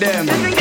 mad them.